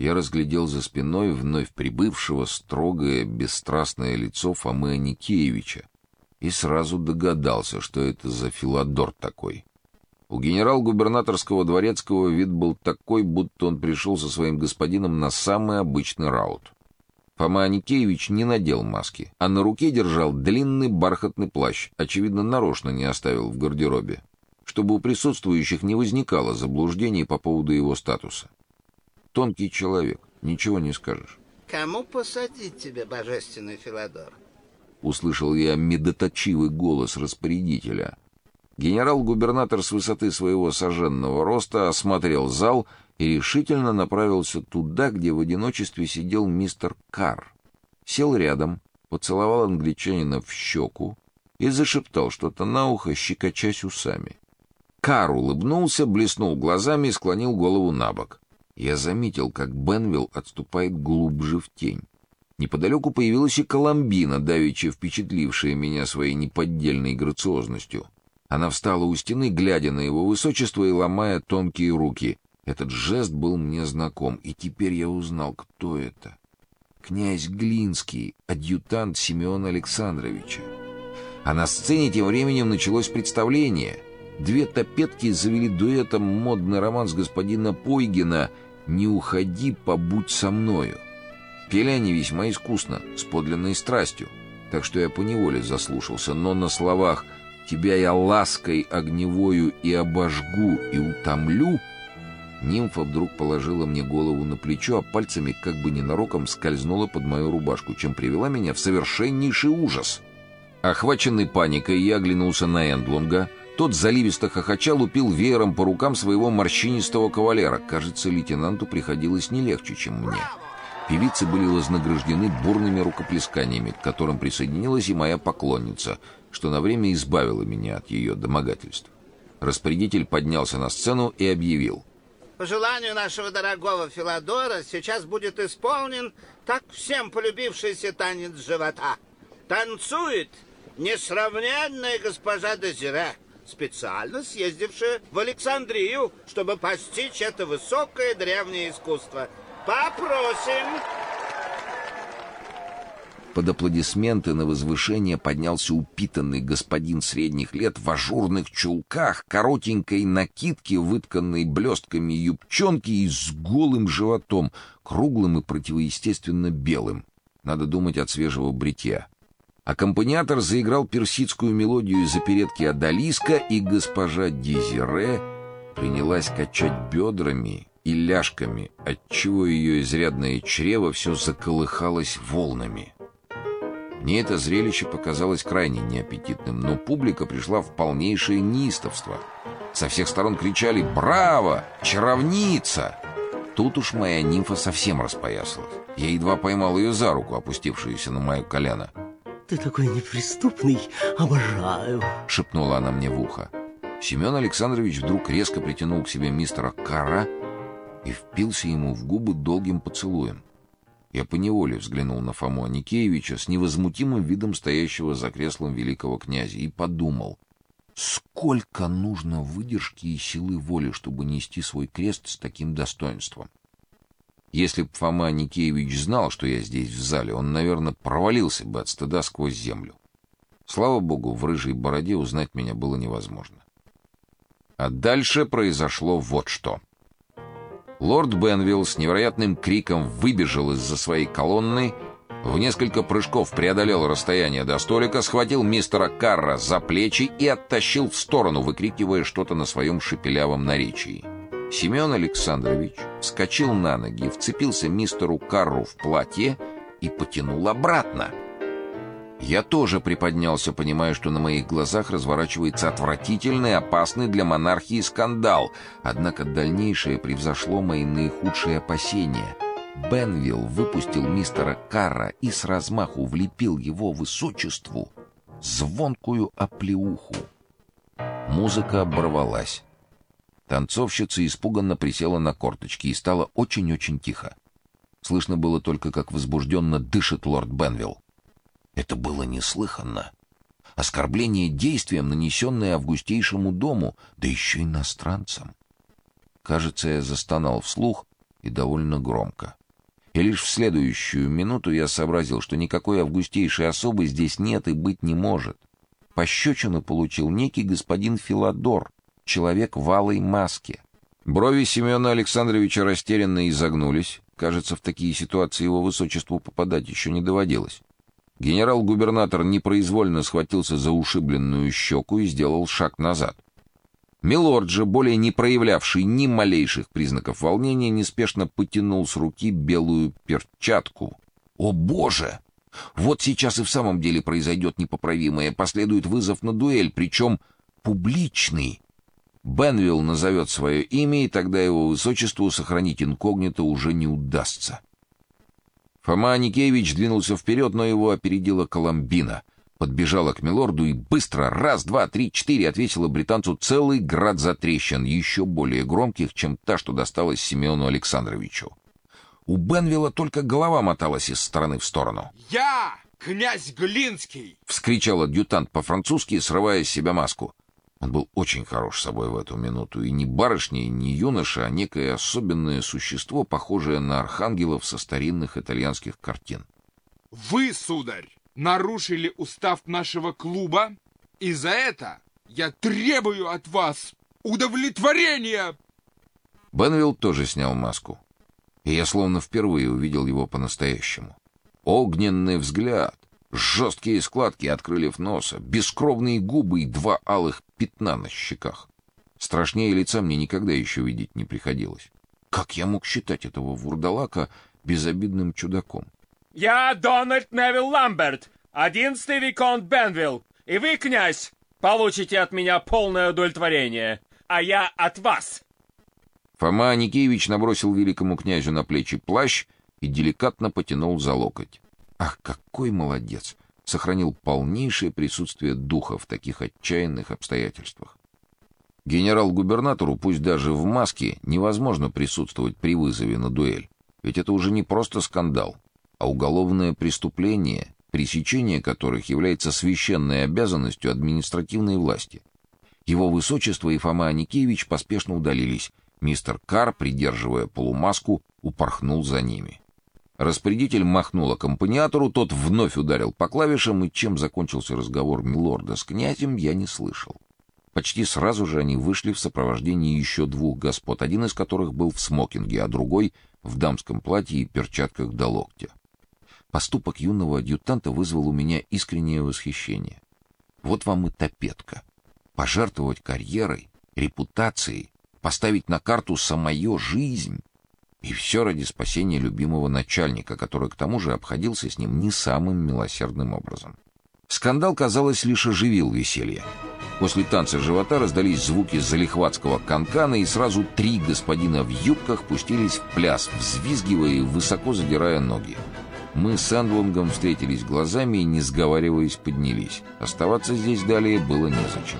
я разглядел за спиной вновь прибывшего строгое, бесстрастное лицо Фомы Аникеевича и сразу догадался, что это за Филадор такой. У генерал-губернаторского дворецкого вид был такой, будто он пришел со своим господином на самый обычный раут. Фома Аникеевич не надел маски, а на руке держал длинный бархатный плащ, очевидно, нарочно не оставил в гардеробе, чтобы у присутствующих не возникало заблуждений по поводу его статуса. Тонкий человек, ничего не скажешь. Кому посадить тебя, божественный Филадор? Услышал я медоточивый голос распорядителя. Генерал-губернатор с высоты своего соженного роста осмотрел зал и решительно направился туда, где в одиночестве сидел мистер Карр. Сел рядом, поцеловал англичанина в щеку и зашептал что-то на ухо, щекочась усами. Карр улыбнулся, блеснул глазами и склонил голову на бок. Я заметил, как Бенвилл отступает глубже в тень. Неподалеку появилась и Коломбина, давеча впечатлившая меня своей неподдельной грациозностью. Она встала у стены, глядя на его высочество и ломая тонкие руки. Этот жест был мне знаком, и теперь я узнал, кто это. Князь Глинский, адъютант Семена Александровича. А на сцене тем временем началось представление. Две топетки завели дуэтом модный романс господина Пойгина «Не уходи, побудь со мною». Пели они весьма искусно, с подлинной страстью, так что я поневоле заслушался, но на словах «Тебя я лаской огневою и обожгу, и утомлю» Нимфа вдруг положила мне голову на плечо, а пальцами как бы ненароком скользнула под мою рубашку, чем привела меня в совершеннейший ужас. Охваченный паникой, я оглянулся на Эндлунга. Тот заливисто хохоча лупил веером по рукам своего морщинистого кавалера. Кажется, лейтенанту приходилось не легче, чем мне. Певицы были вознаграждены бурными рукоплесканиями, к которым присоединилась и моя поклонница, что на время избавило меня от ее домогательств. Распорядитель поднялся на сцену и объявил — по желанию нашего дорогого Филадора сейчас будет исполнен так всем полюбившийся танец живота. Танцует несравненная госпожа Дезире, специально съездившая в Александрию, чтобы постичь это высокое древнее искусство. Попросим... Под аплодисменты на возвышение поднялся упитанный господин средних лет в ажурных чулках, коротенькой накидке, вытканной блестками юбчонки и с голым животом, круглым и противоестественно белым. Надо думать от свежего бритья. Аккомпаниатор заиграл персидскую мелодию из оперетки «Адалиска», и госпожа Дезире принялась качать бедрами и ляжками, отчего ее изрядное чрево все заколыхалось волнами. Мне это зрелище показалось крайне неаппетитным, но публика пришла в полнейшее неистовство. Со всех сторон кричали «Браво! Чаровница!» Тут уж моя нимфа совсем распоясалась. Я едва поймал ее за руку, опустившуюся на мое колено. «Ты такой неприступный, обожаю!» — шепнула она мне в ухо. Семен Александрович вдруг резко притянул к себе мистера Кара и впился ему в губы долгим поцелуем. Я поневоле взглянул на Фому Аникеевича с невозмутимым видом стоящего за креслом великого князя и подумал, сколько нужно выдержки и силы воли, чтобы нести свой крест с таким достоинством. Если б Фома Аникеевич знал, что я здесь в зале, он, наверное, провалился бы от стыда сквозь землю. Слава богу, в рыжей бороде узнать меня было невозможно. А дальше произошло вот что. Лорд Бенвилл с невероятным криком выбежал из-за своей колонны, в несколько прыжков преодолел расстояние до столика, схватил мистера Карра за плечи и оттащил в сторону, выкрикивая что-то на своем шепелявом наречии. Семен Александрович вскочил на ноги, вцепился мистеру Карру в платье и потянул обратно. Я тоже приподнялся, понимая, что на моих глазах разворачивается отвратительный, опасный для монархии скандал. Однако дальнейшее превзошло мои наихудшие опасения. Бенвилл выпустил мистера Карра и с размаху влепил его высочеству звонкую оплеуху. Музыка оборвалась. Танцовщица испуганно присела на корточки и стало очень-очень тихо. Слышно было только, как возбужденно дышит лорд Бенвилл. Это было неслыханно. Оскорбление действием, нанесенное августейшему дому, да еще иностранцам. Кажется, я застонал вслух и довольно громко. И лишь в следующую минуту я сообразил, что никакой августейшей особы здесь нет и быть не может. Пощечину получил некий господин Филадор, человек в алой маске. Брови Семена Александровича растерянно изогнулись. Кажется, в такие ситуации его высочеству попадать еще не доводилось. Генерал-губернатор непроизвольно схватился за ушибленную щеку и сделал шаг назад. Милорд же, более не проявлявший ни малейших признаков волнения, неспешно потянул с руки белую перчатку. О, боже! Вот сейчас и в самом деле произойдет непоправимое, последует вызов на дуэль, причем публичный. Бенвилл назовет свое имя, и тогда его высочеству сохранить инкогнито уже не удастся. Фома Аникеевич двинулся вперед, но его опередила Коломбина — подбежала к милорду и быстро, раз, два, три, четыре, ответила британцу целый град затрещин, еще более громких, чем та, что досталась Семену Александровичу. У Бенвилла только голова моталась из стороны в сторону. «Я, князь Глинский!» — вскричал адъютант по-французски, срывая с себя маску. Он был очень хорош собой в эту минуту, и не барышня, и не юноша, а некое особенное существо, похожее на архангелов со старинных итальянских картин. «Вы, сударь, нарушили устав нашего клуба, и за это я требую от вас удовлетворения!» Бенвилл тоже снял маску, и я словно впервые увидел его по-настоящему. Огненный взгляд, жесткие складки от крыльев носа, бескровные губы и два алых пятна на щеках. Страшнее лица мне никогда еще видеть не приходилось. Как я мог считать этого вурдалака безобидным чудаком? Я Дональд Невилл Ламберт, одиннадцатый Виконт Бенвилл, и вы, князь, получите от меня полное удовлетворение, а я от вас. Фома Никеевич набросил великому князю на плечи плащ и деликатно потянул за локоть. Ах, какой молодец! Сохранил полнейшее присутствие духа в таких отчаянных обстоятельствах. Генерал-губернатору, пусть даже в маске, невозможно присутствовать при вызове на дуэль. Ведь это уже не просто скандал, а уголовное преступление, пресечение которых является священной обязанностью административной власти. Его высочество и Фома Аникеевич поспешно удалились. Мистер Кар, придерживая полумаску, упорхнул за ними. Распорядитель махнул аккомпаниатору, тот вновь ударил по клавишам, и чем закончился разговор милорда с князем, я не слышал. Почти сразу же они вышли в сопровождении еще двух господ, один из которых был в смокинге, а другой в дамском платье и перчатках до локтя. Поступок юного адъютанта вызвал у меня искреннее восхищение. Вот вам и топетка. Пожертвовать карьерой, репутацией, поставить на карту самую жизнь. И все ради спасения любимого начальника, который к тому же обходился с ним не самым милосердным образом. Скандал, казалось, лишь оживил веселье. После танца живота раздались звуки залихватского канкана, и сразу три господина в юбках пустились в пляс, взвизгивая и высоко задирая ноги. Мы с Эндлонгом встретились глазами и, не сговариваясь, поднялись. Оставаться здесь далее было незачем.